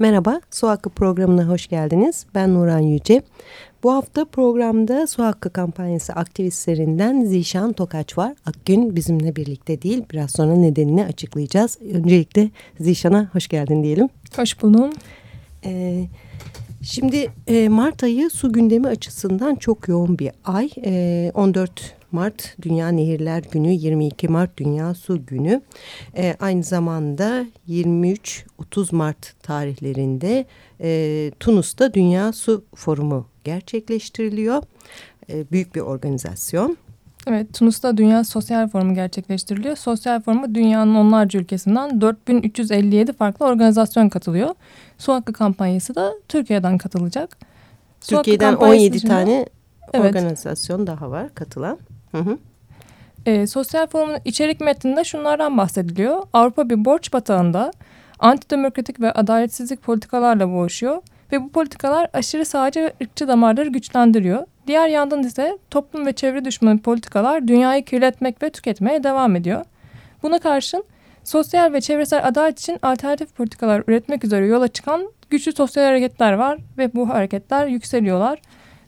Merhaba, Su Hakkı programına hoş geldiniz. Ben Nuran Yüce. Bu hafta programda Su Hakkı kampanyası aktivistlerinden Zişan Tokaç var. Akgün bizimle birlikte değil, biraz sonra nedenini açıklayacağız. Öncelikle Zişan'a hoş geldin diyelim. Hoş buldum. Ee, şimdi e, Mart ayı su gündemi açısından çok yoğun bir ay. E, 14 Mart Dünya Nehirler Günü, 22 Mart Dünya Su Günü. E, aynı zamanda 23-30 Mart tarihlerinde e, Tunus'ta Dünya Su Forumu gerçekleştiriliyor. E, büyük bir organizasyon. Evet, Tunus'ta Dünya Sosyal Forumu gerçekleştiriliyor. Sosyal Forumu dünyanın onlarca ülkesinden 4357 farklı organizasyon katılıyor. Su Hakkı kampanyası da Türkiye'den katılacak. Türkiye'den 17 tane evet. organizasyon daha var katılan. Hı hı. E, sosyal forumun içerik metninde şunlardan bahsediliyor. Avrupa bir borç batağında antidemokratik ve adaletsizlik politikalarla boğuşuyor ve bu politikalar aşırı sağcı ve ırkçı damarları güçlendiriyor. Diğer yandan ise toplum ve çevre düşmanı politikalar dünyayı kirletmek ve tüketmeye devam ediyor. Buna karşın sosyal ve çevresel adalet için alternatif politikalar üretmek üzere yola çıkan güçlü sosyal hareketler var ve bu hareketler yükseliyorlar.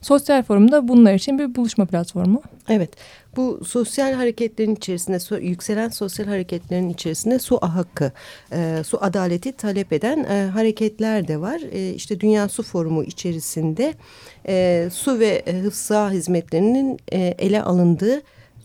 Sosyal Forum da bunlar için bir buluşma platformu. Evet, bu sosyal hareketlerin içerisinde, yükselen sosyal hareketlerin içerisinde su hakkı, e, su adaleti talep eden e, hareketler de var. E, işte Dünya Su Forumu içerisinde e, su ve e, hıfza hizmetlerinin e, ele alındığı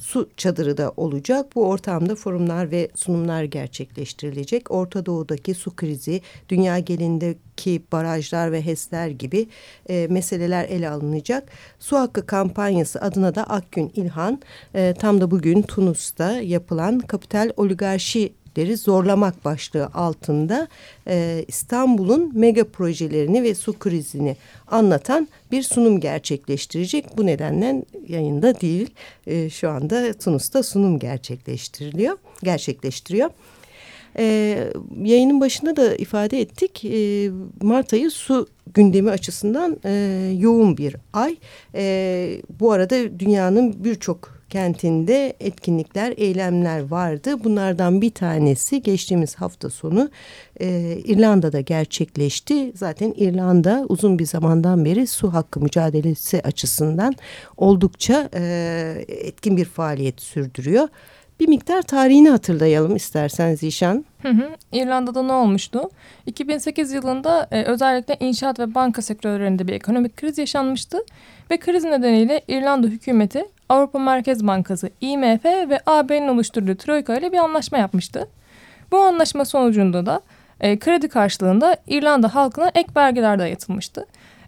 su çadırı da olacak. Bu ortamda forumlar ve sunumlar gerçekleştirilecek. Orta Doğu'daki su krizi, dünya genelindeki barajlar ve HES'ler gibi e, meseleler ele alınacak. Su Hakkı kampanyası adına da Akgün İlhan e, tam da bugün Tunus'ta yapılan kapital oligarşi talepleri zorlamak başlığı altında e, İstanbul'un mega projelerini ve su krizini anlatan bir sunum gerçekleştirecek. Bu nedenle yayında değil e, şu anda Tunus'ta sunum gerçekleştiriliyor, gerçekleştiriyor. Ee, yayının başında da ifade ettik. Ee, Mart ayı su gündemi açısından e, yoğun bir ay. E, bu arada dünyanın birçok kentinde etkinlikler, eylemler vardı. Bunlardan bir tanesi geçtiğimiz hafta sonu e, İrlanda'da gerçekleşti. Zaten İrlanda uzun bir zamandan beri su hakkı mücadelesi açısından oldukça e, etkin bir faaliyet sürdürüyor. Bir miktar tarihini hatırlayalım istersen Zişan. Hı hı. İrlanda'da ne olmuştu? 2008 yılında e, özellikle inşaat ve banka sektörlerinde bir ekonomik kriz yaşanmıştı. Ve kriz nedeniyle İrlanda hükümeti Avrupa Merkez Bankası IMF ve AB'nin oluşturduğu Troika ile bir anlaşma yapmıştı. Bu anlaşma sonucunda da e, kredi karşılığında İrlanda halkına ek vergiler dayatılmıştı.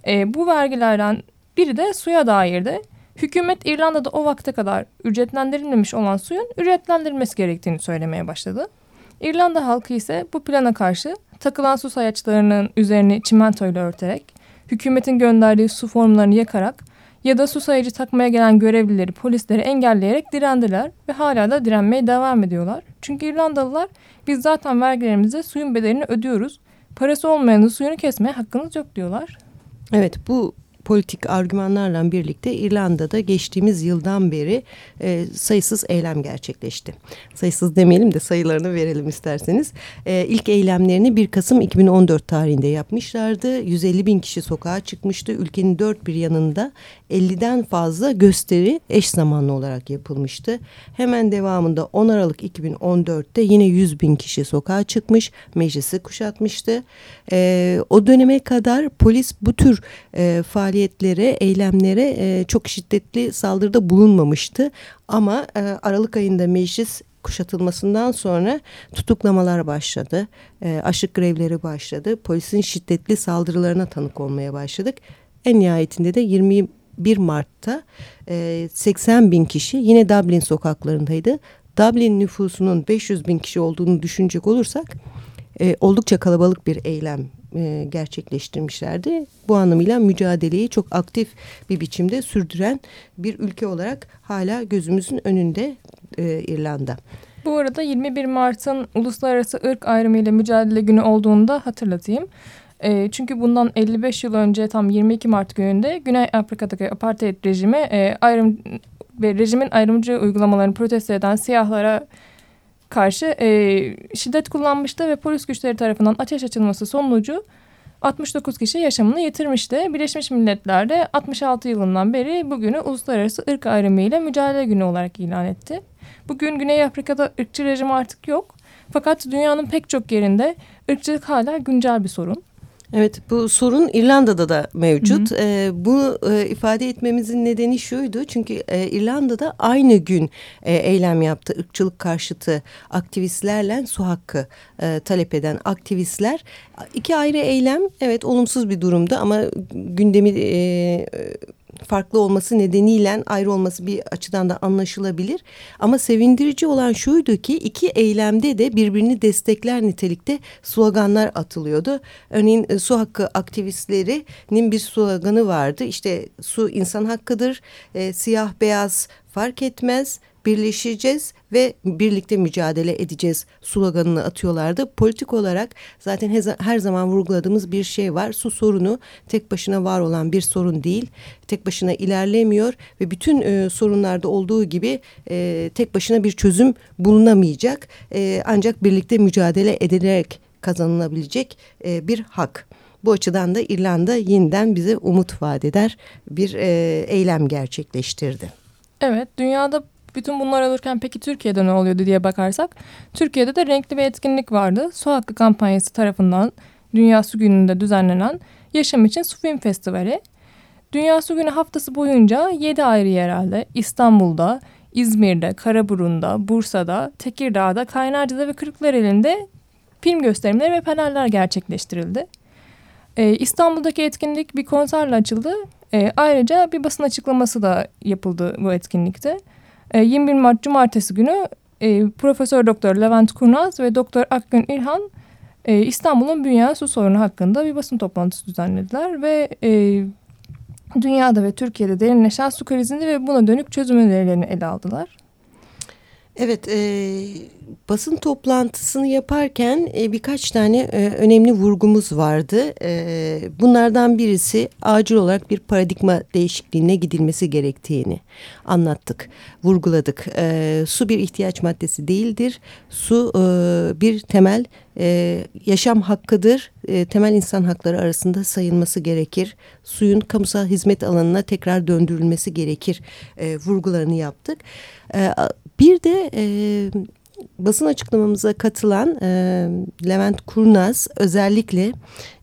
E, bu vergilerden biri de suya dairdi. Hükümet İrlanda'da o vakte kadar ücretlendirilmemiş olan suyun ücretlendirilmesi gerektiğini söylemeye başladı. İrlanda halkı ise bu plana karşı takılan su sayaçlarının üzerini çimentoyla örterek, hükümetin gönderdiği su formlarını yakarak ya da su sayıcı takmaya gelen görevlileri, polisleri engelleyerek direndiler ve hala da direnmeye devam ediyorlar. Çünkü İrlandalılar biz zaten vergilerimize suyun bedelini ödüyoruz. Parası olmayanın suyunu kesmeye hakkınız yok diyorlar. Evet bu politik argümanlarla birlikte İrlanda'da geçtiğimiz yıldan beri e, sayısız eylem gerçekleşti. Sayısız demeyelim de sayılarını verelim isterseniz. E, ilk eylemlerini 1 Kasım 2014 tarihinde yapmışlardı. 150 bin kişi sokağa çıkmıştı. Ülkenin dört bir yanında 50'den fazla gösteri eş zamanlı olarak yapılmıştı. Hemen devamında 10 Aralık 2014'te yine 100 bin kişi sokağa çıkmış, meclisi kuşatmıştı. E, o döneme kadar polis bu tür e, faaliyetlere, eylemlere e, çok şiddetli saldırıda bulunmamıştı. Ama e, Aralık ayında meclis kuşatılmasından sonra tutuklamalar başladı. E, aşık grevleri başladı. Polisin şiddetli saldırılarına tanık olmaya başladık. En nihayetinde de 20 1 Mart'ta e, 80 bin kişi yine Dublin sokaklarındaydı. Dublin nüfusunun 500 bin kişi olduğunu düşünecek olursak oldukça kalabalık bir eylem e, gerçekleştirmişlerdi. Bu anlamıyla mücadeleyi çok aktif bir biçimde sürdüren bir ülke olarak hala gözümüzün önünde e, İrlanda. Bu arada 21 Mart'ın Uluslararası Irk Ayrımı ile Mücadele Günü olduğunu da hatırlatayım. E, çünkü bundan 55 yıl önce tam 22 Mart gününde Güney Afrika'daki apartheid rejimi ayrım ve rejimin ayrımcı uygulamalarını protesto eden siyahlara karşı e, şiddet kullanmıştı ve polis güçleri tarafından ateş açılması sonucu 69 kişi yaşamını yitirmişti. Birleşmiş Milletler de 66 yılından beri bugünü Uluslararası Irk Ayrımı ile Mücadele Günü olarak ilan etti. Bugün Güney Afrika'da ırkçı rejim artık yok. Fakat dünyanın pek çok yerinde ırkçılık hala güncel bir sorun. Evet bu sorun İrlanda'da da mevcut. Hı hı. E, bu e, ifade etmemizin nedeni şuydu. Çünkü e, İrlanda'da aynı gün e, eylem yaptı. ırkçılık karşıtı aktivistlerle su hakkı e, talep eden aktivistler. iki ayrı eylem evet olumsuz bir durumda ama gündemi... E, farklı olması nedeniyle ayrı olması bir açıdan da anlaşılabilir. Ama sevindirici olan şuydu ki iki eylemde de birbirini destekler nitelikte sloganlar atılıyordu. Örneğin e, su hakkı aktivistlerinin bir sloganı vardı. İşte su insan hakkıdır, e, siyah beyaz fark etmez birleşeceğiz ve birlikte mücadele edeceğiz sloganını atıyorlardı. Politik olarak zaten her zaman vurguladığımız bir şey var. Su sorunu tek başına var olan bir sorun değil. Tek başına ilerlemiyor ve bütün e, sorunlarda olduğu gibi e, tek başına bir çözüm bulunamayacak. E, ancak birlikte mücadele edilerek kazanılabilecek e, bir hak. Bu açıdan da İrlanda yeniden bize umut vaat eder bir e, eylem gerçekleştirdi. Evet, dünyada bütün bunlar olurken peki Türkiye'de ne oluyordu diye bakarsak Türkiye'de de renkli bir etkinlik vardı. Su Hakkı kampanyası tarafından Dünya Su Günü'nde düzenlenen Yaşam için Su Film Festivali. Dünya Su Günü haftası boyunca 7 ayrı yerelde İstanbul'da, İzmir'de, Karaburun'da, Bursa'da, Tekirdağ'da, Kaynarca'da ve Kırklareli'nde film gösterimleri ve paneller gerçekleştirildi. Ee, İstanbul'daki etkinlik bir konserle açıldı. Ee, ayrıca bir basın açıklaması da yapıldı bu etkinlikte. 21 ee, Mart Cumartesi günü e, Profesör Doktor Levent Kurnaz ve Doktor Akgün İlhan e, İstanbul'un büyüyen su sorunu hakkında bir basın toplantısı düzenlediler ve e, dünyada ve Türkiye'de derinleşen su krizini ve buna dönük çözüm önerilerini ele aldılar. Evet, e, basın toplantısını yaparken e, birkaç tane e, önemli vurgumuz vardı. E, bunlardan birisi acil olarak bir paradigma değişikliğine gidilmesi gerektiğini anlattık, vurguladık. E, su bir ihtiyaç maddesi değildir. Su e, bir temel e, yaşam hakkıdır. E, temel insan hakları arasında sayılması gerekir. Suyun kamusal hizmet alanına tekrar döndürülmesi gerekir e, vurgularını yaptık. E, bir de e, basın açıklamamıza katılan e, Levent Kurnaz özellikle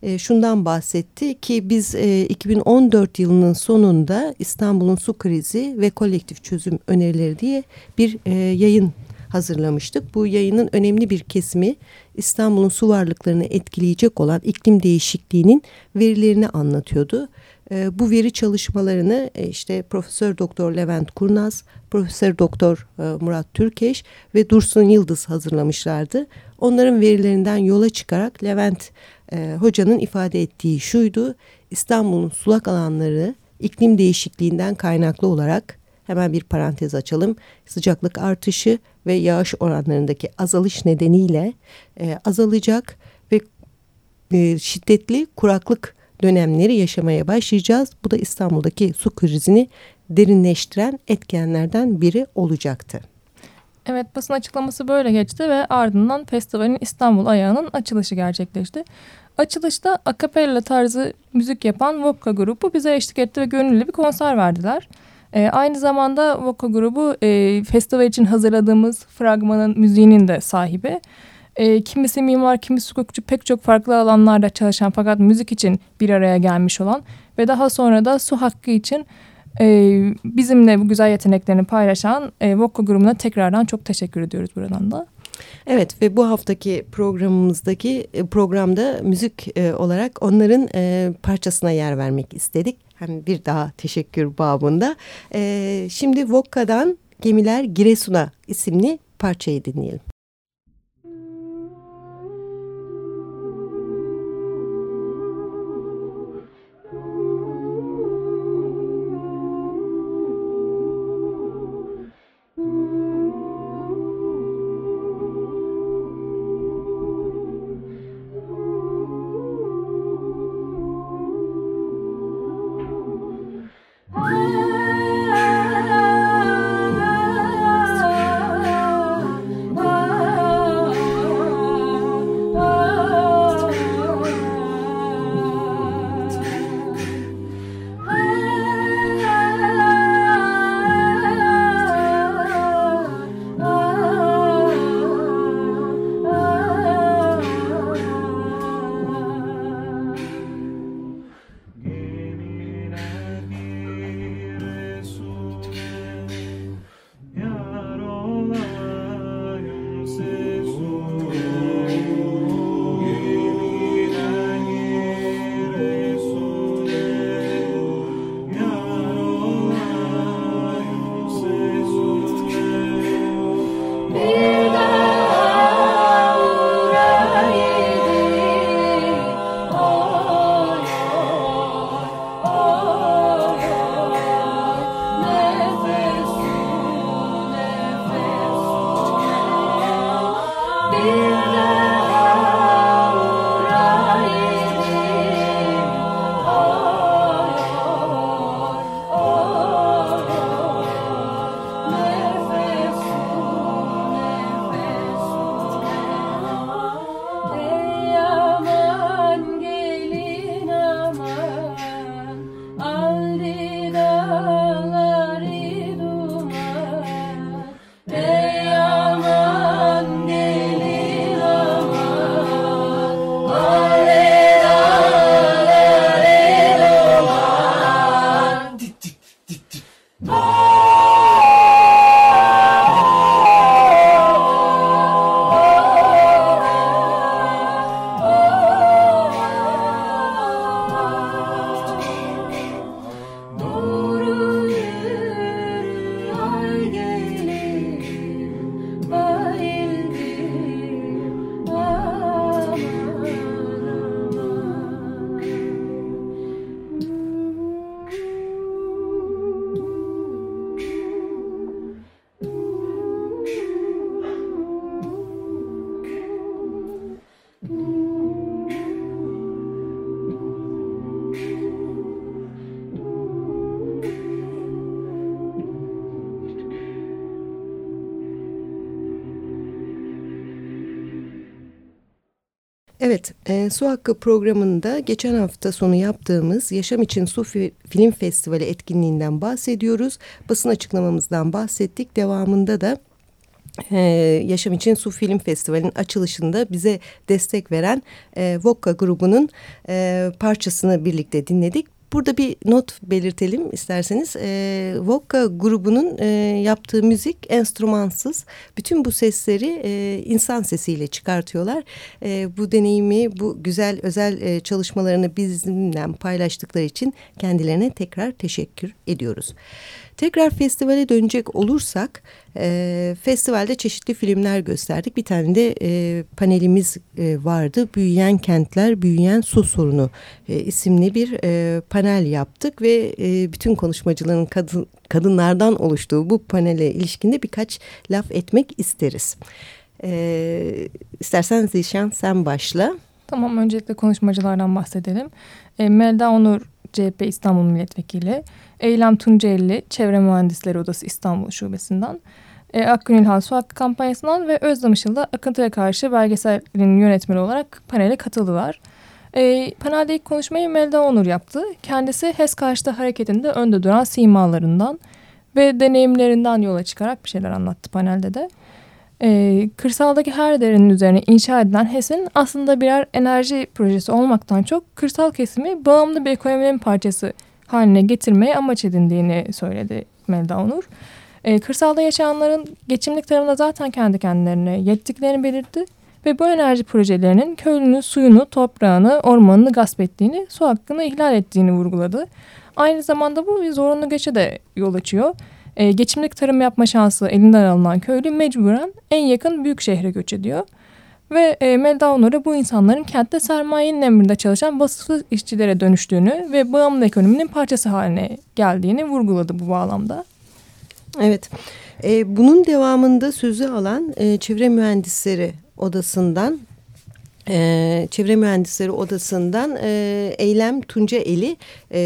e, şundan bahsetti ki biz e, 2014 yılının sonunda İstanbul'un su krizi ve kolektif çözüm önerileri diye bir e, yayın hazırlamıştık. Bu yayının önemli bir kesimi İstanbul'un su varlıklarını etkileyecek olan iklim değişikliğinin verilerini anlatıyordu. E, bu veri çalışmalarını e, işte Profesör Doktor Levent Kurnaz, Profesör Doktor e, Murat Türkeş ve Dursun Yıldız hazırlamışlardı. Onların verilerinden yola çıkarak Levent e, hocanın ifade ettiği şuydu. İstanbul'un sulak alanları iklim değişikliğinden kaynaklı olarak hemen bir parantez açalım. Sıcaklık artışı ve yağış oranlarındaki azalış nedeniyle e, azalacak ve e, şiddetli kuraklık dönemleri yaşamaya başlayacağız. Bu da İstanbul'daki su krizini derinleştiren etkenlerden biri olacaktı. Evet basın açıklaması böyle geçti ve ardından festivalin İstanbul ayağının açılışı gerçekleşti. Açılışta akapella tarzı müzik yapan Vokka grubu bize eşlik etti ve gönüllü bir konser verdiler. E, aynı zamanda Vokka grubu e, festival için hazırladığımız fragmanın müziğinin de sahibi. E, kimisi mimar, kimisi hukukçu pek çok farklı alanlarda çalışan fakat müzik için bir araya gelmiş olan ve daha sonra da su hakkı için e, bizimle bu güzel yeteneklerini paylaşan e, Vokka grubuna tekrardan çok teşekkür ediyoruz buradan da. Evet ve bu haftaki programımızdaki e, programda müzik e, olarak onların e, parçasına yer vermek istedik. Hem bir daha teşekkür babında. E, şimdi Vokka'dan Gemiler Giresun'a isimli parçayı dinleyelim. Evet, e, Su Hakkı programında geçen hafta sonu yaptığımız Yaşam İçin Su Fi Film Festivali etkinliğinden bahsediyoruz. Basın açıklamamızdan bahsettik. Devamında da ee, Yaşam İçin Su Film Festivali'nin açılışında bize destek veren e, Vokka grubunun e, parçasını birlikte dinledik. Burada bir not belirtelim isterseniz. E, Vodka grubunun e, yaptığı müzik enstrümansız. Bütün bu sesleri e, insan sesiyle çıkartıyorlar. E, bu deneyimi, bu güzel özel e, çalışmalarını bizimle paylaştıkları için kendilerine tekrar teşekkür ediyoruz. Tekrar festivale dönecek olursak e, festivalde çeşitli filmler gösterdik. Bir tane de e, panelimiz e, vardı. Büyüyen Kentler, Büyüyen Su Sorunu e, isimli bir e, panel yaptık ve e, bütün konuşmacıların kadın, kadınlardan oluştuğu bu panele ilişkinde birkaç laf etmek isteriz. E, istersen Zişan sen başla. Tamam öncelikle konuşmacılardan bahsedelim. E, Melda Onur CHP İstanbul Milletvekili, Eylem Tuncelli Çevre Mühendisleri Odası İstanbul Şubesi'nden, e, Akgün İlhan Su Hakkı kampanyasından ve Özlem Işıl'da akıntıya karşı belgeselin yönetmeni olarak panele katıldılar. E, panelde ilk konuşmayı Melda Onur yaptı. Kendisi HES karşıtı hareketinde önde duran simalarından ve deneyimlerinden yola çıkarak bir şeyler anlattı panelde de. E, kırsaldaki her derinin üzerine inşa edilen HES'in aslında birer enerji projesi olmaktan çok kırsal kesimi bağımlı bir ekonominin parçası haline getirmeye amaç edindiğini söyledi Melda Onur. E, kırsalda yaşayanların geçimlik tarımda zaten kendi kendilerine yettiklerini belirtti ve bu enerji projelerinin köylünün suyunu, toprağını, ormanını gasp ettiğini, su hakkını ihlal ettiğini vurguladı. Aynı zamanda bu bir zorunlu göçe de yol açıyor. E, geçimlik tarım yapma şansı elinden alınan köylü mecburen en yakın büyük şehre göç ediyor. Ve e, Melda Onur'a bu insanların kentte sermayenin emrinde çalışan vasıfsız işçilere dönüştüğünü ve bağımlı ekonominin parçası haline geldiğini vurguladı bu bağlamda. Evet, e, bunun devamında sözü alan e, çevre mühendisleri odasından e, Çevre Mühendisleri Odası'ndan e, Eylem Tunca Eli e,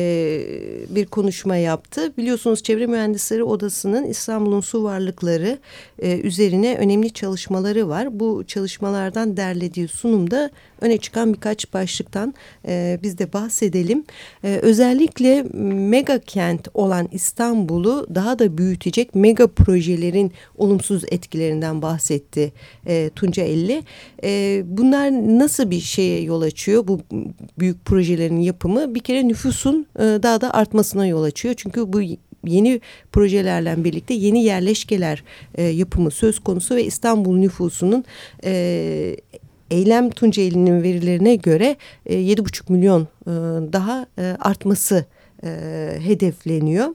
bir konuşma yaptı. Biliyorsunuz Çevre Mühendisleri Odası'nın İstanbul'un su varlıkları e, üzerine önemli çalışmaları var. Bu çalışmalardan derlediği sunumda öne çıkan birkaç başlıktan e, biz de bahsedelim. E, özellikle mega kent olan İstanbul'u daha da büyütecek mega projelerin olumsuz etkilerinden bahsetti e, Tunca Elli. E, bunlar nasıl bir şeye yol açıyor bu büyük projelerin yapımı? Bir kere nüfusun e, daha da artmasına yol açıyor. Çünkü bu yeni projelerle birlikte yeni yerleşkeler e, yapımı söz konusu ve İstanbul nüfusunun e, Eylem Tunceli'nin verilerine göre e, 7,5 milyon daha artması e, hedefleniyor.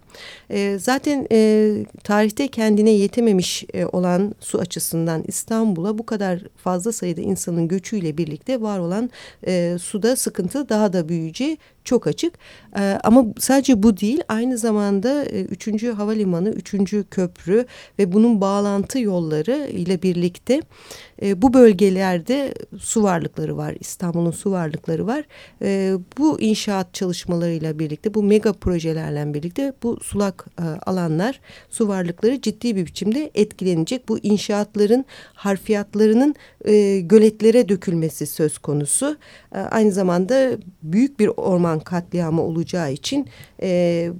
E, zaten e, tarihte kendine yetememiş e, olan su açısından İstanbul'a bu kadar fazla sayıda insanın göçüyle birlikte var olan e, suda sıkıntı daha da büyüyeceği çok açık. E, ama sadece bu değil aynı zamanda e, üçüncü havalimanı, üçüncü köprü ve bunun bağlantı yolları ile birlikte e, bu bölgelerde su varlıkları var. İstanbul'un su varlıkları var. E, bu inşaat çalışmalarıyla birlikte bu mega projelerle birlikte bu sulak e, alanlar su varlıkları ciddi bir biçimde etkilenecek. Bu inşaatların harfiyatlarının e, göletlere dökülmesi söz konusu. E, aynı zamanda büyük bir orman katliamı olacağı için e,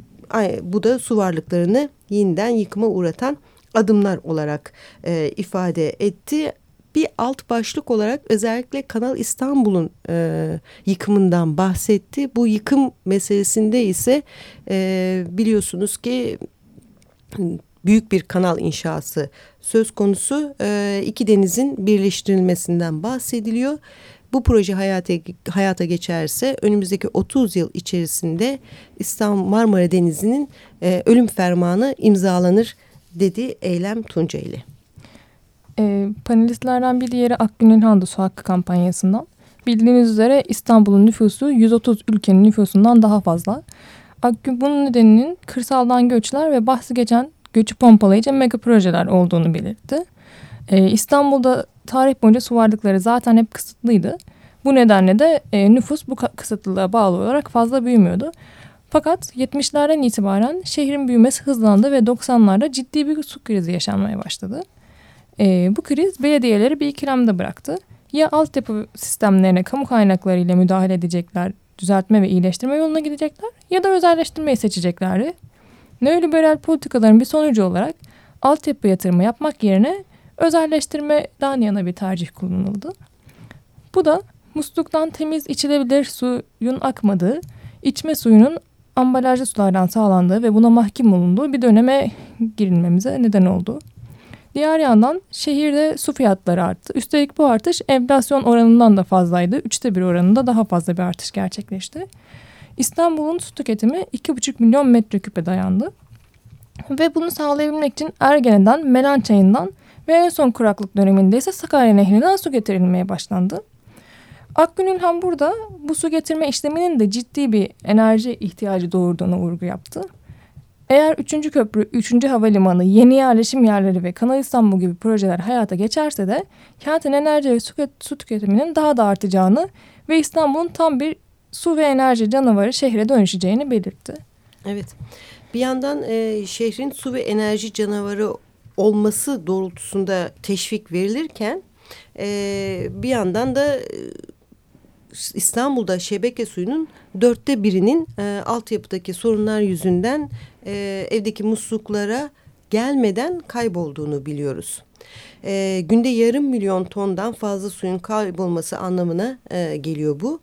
bu da su varlıklarını yeniden yıkıma uğratan adımlar olarak e, ifade etti bir alt başlık olarak özellikle Kanal İstanbul'un e, yıkımından bahsetti. Bu yıkım meselesinde ise e, biliyorsunuz ki büyük bir kanal inşası söz konusu. E, iki denizin birleştirilmesinden bahsediliyor. Bu proje hayata, hayata geçerse önümüzdeki 30 yıl içerisinde İstanbul Marmara Denizi'nin e, ölüm fermanı imzalanır dedi Eylem Tuncaylı. E, panelistlerden bir diğeri Akgün İlhan'dı su hakkı kampanyasından. Bildiğiniz üzere İstanbul'un nüfusu 130 ülkenin nüfusundan daha fazla. Akgün bunun nedeninin kırsaldan göçler ve bahsi geçen göçü pompalayıcı mega projeler olduğunu belirtti. Ee, İstanbul'da tarih boyunca su varlıkları zaten hep kısıtlıydı. Bu nedenle de e, nüfus bu kısıtlılığa bağlı olarak fazla büyümüyordu. Fakat 70'lerden itibaren şehrin büyümesi hızlandı ve 90'larda ciddi bir su krizi yaşanmaya başladı. E, bu kriz belediyeleri bir ikilemde bıraktı. ya altyapı sistemlerine kamu kaynaklarıyla müdahale edecekler, düzeltme ve iyileştirme yoluna gidecekler ya da özelleştirmeyi seçeceklerdi. Neoliberal politikaların bir sonucu olarak altyapı yatırımı yapmak yerine özelleştirmeden yana bir tercih kullanıldı. Bu da musluktan temiz içilebilir suyun akmadığı, içme suyunun ambalajlı sulardan sağlandığı ve buna mahkum olunduğu bir döneme girilmemize neden oldu. Diğer yandan şehirde su fiyatları arttı. Üstelik bu artış enflasyon oranından da fazlaydı. Üçte bir oranında daha fazla bir artış gerçekleşti. İstanbul'un su tüketimi 2,5 milyon metreküpe dayandı. Ve bunu sağlayabilmek için Ergene'den, Melan Çayı'ndan ve en son kuraklık döneminde ise Sakarya Nehri'nden su getirilmeye başlandı. Akgün İlhan burada bu su getirme işleminin de ciddi bir enerji ihtiyacı doğurduğunu vurgu yaptı. Eğer 3. köprü, 3. havalimanı, yeni yerleşim yerleri ve Kanal İstanbul gibi projeler hayata geçerse de kentin enerji ve su tüketiminin daha da artacağını ve İstanbul'un tam bir su ve enerji canavarı şehre dönüşeceğini belirtti. Evet. Bir yandan e, şehrin su ve enerji canavarı olması doğrultusunda teşvik verilirken e, bir yandan da e, İstanbul'da şebeke suyunun dörtte birinin e, altyapıdaki sorunlar yüzünden e, evdeki musluklara gelmeden kaybolduğunu biliyoruz. E, günde yarım milyon tondan fazla suyun kaybolması anlamına e, geliyor bu.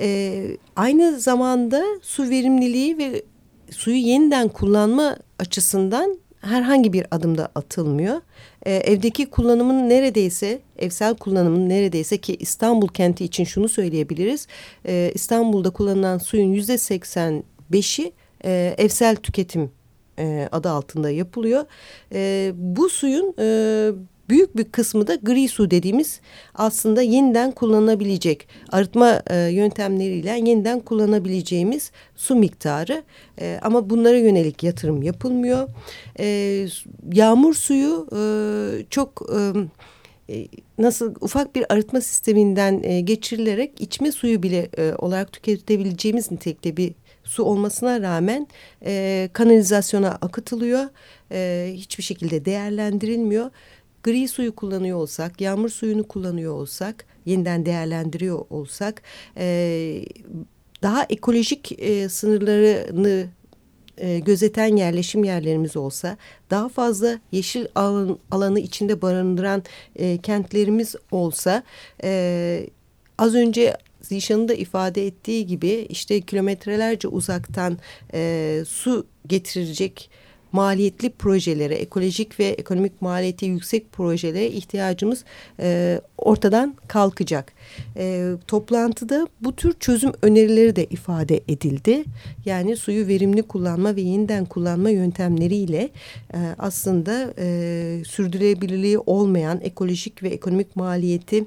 E, aynı zamanda su verimliliği ve suyu yeniden kullanma açısından herhangi bir adımda atılmıyor. Ee, evdeki kullanımın neredeyse, evsel kullanımın neredeyse ki İstanbul kenti için şunu söyleyebiliriz. Ee, İstanbul'da kullanılan suyun yüzde seksen beşi e, evsel tüketim e, adı altında yapılıyor. E, bu suyun e, büyük bir kısmı da gri su dediğimiz aslında yeniden kullanılabilecek arıtma e, yöntemleriyle yeniden kullanabileceğimiz su miktarı e, ama bunlara yönelik yatırım yapılmıyor. E, yağmur suyu e, çok e, e nasıl ufak bir arıtma sisteminden e, geçirilerek içme suyu bile e, olarak tüketebileceğimiz nitelikte bir su olmasına rağmen e, kanalizasyona akıtılıyor. E, hiçbir şekilde değerlendirilmiyor gri suyu kullanıyor olsak, yağmur suyunu kullanıyor olsak, yeniden değerlendiriyor olsak, e, daha ekolojik e, sınırlarını e, gözeten yerleşim yerlerimiz olsa, daha fazla yeşil alan, alanı içinde barındıran e, kentlerimiz olsa, e, az önce Zişan'ın da ifade ettiği gibi işte kilometrelerce uzaktan e, su getirecek maliyetli projelere, ekolojik ve ekonomik maliyeti yüksek projelere ihtiyacımız e, ortadan kalkacak. E, toplantıda bu tür çözüm önerileri de ifade edildi. Yani suyu verimli kullanma ve yeniden kullanma yöntemleriyle e, aslında e, sürdürülebilirliği olmayan ekolojik ve ekonomik maliyeti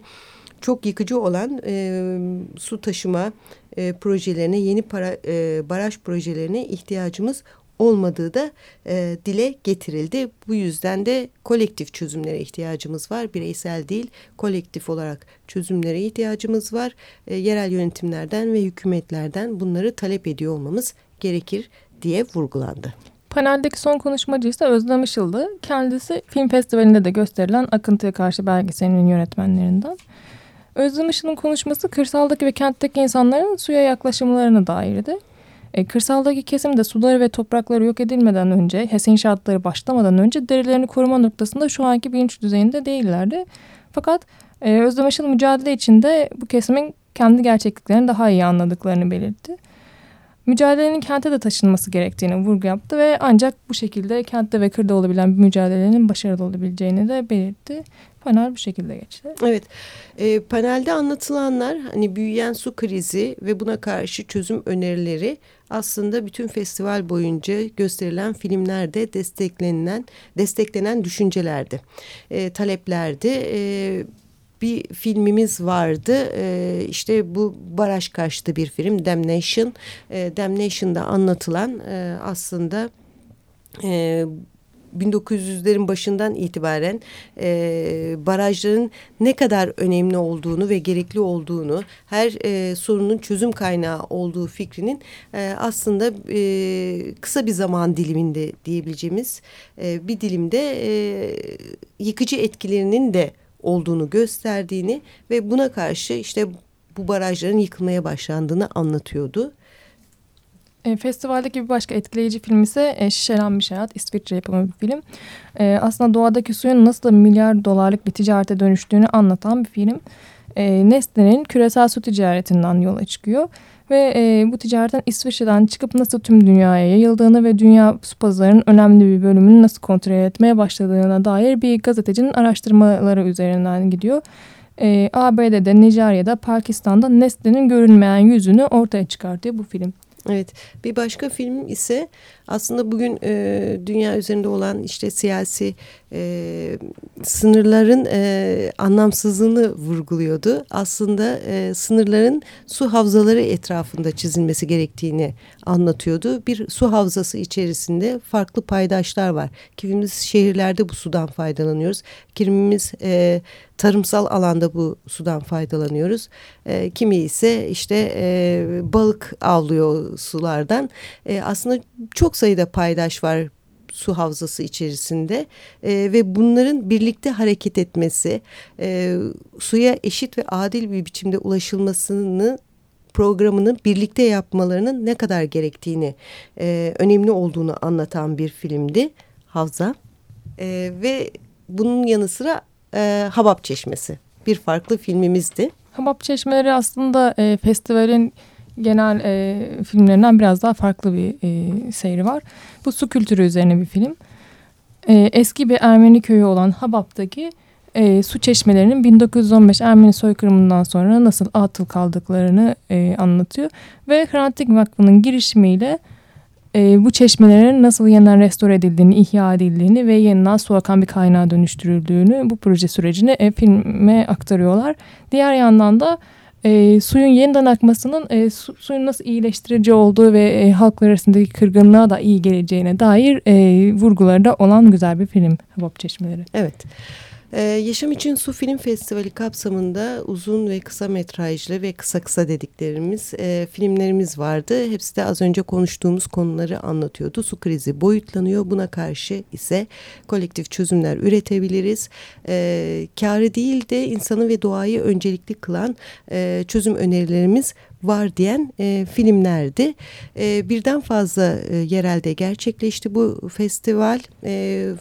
çok yıkıcı olan e, su taşıma e, projelerine, yeni para, e, baraj projelerine ihtiyacımız olmadığı da e, dile getirildi. Bu yüzden de kolektif çözümlere ihtiyacımız var. Bireysel değil, kolektif olarak çözümlere ihtiyacımız var. E, yerel yönetimlerden ve hükümetlerden bunları talep ediyor olmamız gerekir diye vurgulandı. Paneldeki son konuşmacı ise Özlem Işıl'dı. Kendisi film festivalinde de gösterilen Akıntıya Karşı belgeselinin yönetmenlerinden. Özlem Işıl'ın konuşması kırsaldaki ve kentteki insanların suya yaklaşımlarına dairdi. E, kırsaldaki kesim de suları ve toprakları yok edilmeden önce, HES inşaatları başlamadan önce derilerini koruma noktasında şu anki bilinç düzeyinde değillerdi. Fakat e, Özlem Aşılı mücadele içinde bu kesimin kendi gerçekliklerini daha iyi anladıklarını belirtti. Mücadelenin kente de taşınması gerektiğini vurgu yaptı ve ancak bu şekilde kentte ve kırda olabilen bir mücadelenin başarılı olabileceğini de belirtti. Panel bu şekilde geçti. Evet, e, panelde anlatılanlar hani büyüyen su krizi ve buna karşı çözüm önerileri aslında bütün festival boyunca gösterilen filmlerde desteklenen desteklenen düşüncelerdi, e, taleplerdi. E, bir filmimiz vardı. E, işte bu baraj karşıtı bir film Damnation. E, Damnation'da anlatılan e, aslında e, 1900'lerin başından itibaren e, barajların ne kadar önemli olduğunu ve gerekli olduğunu, her e, sorunun çözüm kaynağı olduğu fikrinin e, aslında e, kısa bir zaman diliminde diyebileceğimiz e, bir dilimde e, yıkıcı etkilerinin de olduğunu gösterdiğini ve buna karşı işte bu barajların yıkılmaya başlandığını anlatıyordu. E, festivaldeki bir başka etkileyici film ise e, Şişelenmiş Hayat, İsviçre yapımı bir film. E, aslında doğadaki suyun nasıl milyar dolarlık bir ticarete dönüştüğünü anlatan bir film. E, Nestle'nin küresel su ticaretinden yola çıkıyor. Ve e, bu ticaretin İsviçre'den çıkıp nasıl tüm dünyaya yayıldığını ve dünya su pazarının önemli bir bölümünü nasıl kontrol etmeye başladığına dair bir gazetecinin araştırmaları üzerinden gidiyor. E, ABD'de, Nijerya'da, Pakistan'da Nestle'nin görünmeyen yüzünü ortaya çıkartıyor bu film. Evet. Bir başka film ise aslında bugün e, dünya üzerinde olan işte siyasi e, sınırların e, anlamsızlığını vurguluyordu. Aslında e, sınırların su havzaları etrafında çizilmesi gerektiğini anlatıyordu. Bir su havzası içerisinde farklı paydaşlar var. Kimimiz şehirlerde bu sudan faydalanıyoruz. Kimimiz e, tarımsal alanda bu sudan faydalanıyoruz. E, kimi ise işte e, balık avlıyor sulardan. E, aslında çok sayıda paydaş var su havzası içerisinde e, ve bunların birlikte hareket etmesi, e, suya eşit ve adil bir biçimde ulaşılmasını programını birlikte yapmalarının ne kadar gerektiğini, e, önemli olduğunu anlatan bir filmdi Havza. E, ve bunun yanı sıra e, Habab Çeşmesi bir farklı filmimizdi. Habab Çeşmeleri aslında e, festivalin genel e, filmlerinden biraz daha farklı bir e, seyri var. Bu su kültürü üzerine bir film. E, eski bir Ermeni köyü olan Habab'daki e, su çeşmelerinin 1915 Ermeni soykırımından sonra nasıl atıl kaldıklarını e, anlatıyor. Ve Hrant Dink girişimiyle e, bu çeşmelerin nasıl yeniden restore edildiğini, ihya edildiğini ve yeniden su akan bir kaynağa dönüştürüldüğünü bu proje sürecini e, filme aktarıyorlar. Diğer yandan da e, suyun yeniden akmasının e, su, suyun nasıl iyileştirici olduğu ve e, halklar arasındaki kırgınlığa da iyi geleceğine dair e, vurguları da olan güzel bir film Habab Çeşmeleri. Evet. Ee, Yaşam için Su Film Festivali kapsamında uzun ve kısa metrajlı ve kısa kısa dediklerimiz e, filmlerimiz vardı. Hepsi de az önce konuştuğumuz konuları anlatıyordu. Su krizi boyutlanıyor. Buna karşı ise kolektif çözümler üretebiliriz. E, karı değil de insanı ve doğayı öncelikli kılan e, çözüm önerilerimiz var diyen e, filmlerdi. E, birden fazla e, yerelde gerçekleşti bu festival. E,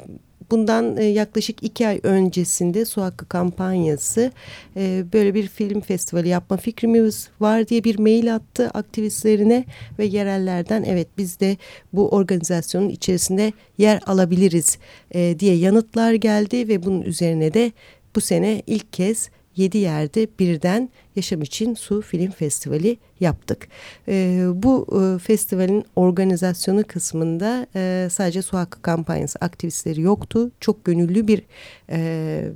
bundan e, yaklaşık iki ay öncesinde Su Hakkı kampanyası e, böyle bir film festivali yapma fikrimiz var diye bir mail attı aktivistlerine ve yerellerden evet biz de bu organizasyonun içerisinde yer alabiliriz e, diye yanıtlar geldi ve bunun üzerine de bu sene ilk kez yedi yerde birden Yaşam için Su Film Festivali yaptık. E, bu e, festivalin organizasyonu kısmında e, sadece su hakkı kampanyası aktivistleri yoktu. Çok gönüllü bir e,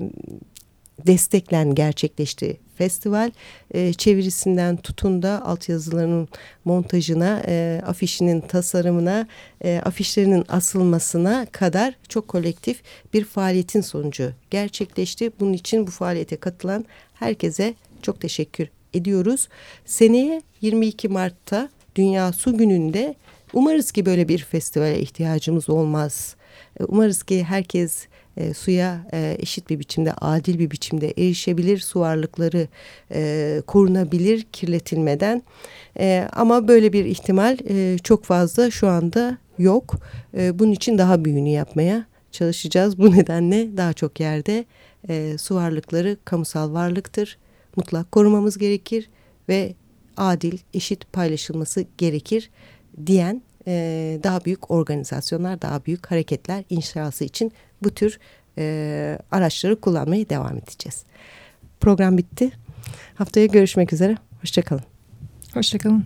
desteklen gerçekleşti festival. E, çevirisinden tutun da altyazılarının montajına, e, afişinin tasarımına, e, afişlerinin asılmasına kadar çok kolektif bir faaliyetin sonucu gerçekleşti. Bunun için bu faaliyete katılan herkese çok teşekkür ediyoruz. Seneye 22 Mart'ta Dünya Su Günü'nde umarız ki böyle bir festivale ihtiyacımız olmaz. Umarız ki herkes e, suya e, eşit bir biçimde, adil bir biçimde erişebilir, su varlıkları e, korunabilir kirletilmeden. E, ama böyle bir ihtimal e, çok fazla şu anda yok. E, bunun için daha büyüğünü yapmaya çalışacağız. Bu nedenle daha çok yerde e, su varlıkları kamusal varlıktır mutlak korumamız gerekir ve adil, eşit paylaşılması gerekir diyen e, daha büyük organizasyonlar, daha büyük hareketler inşası için bu tür e, araçları kullanmaya devam edeceğiz. Program bitti. Haftaya görüşmek üzere. Hoşçakalın. Hoşçakalın.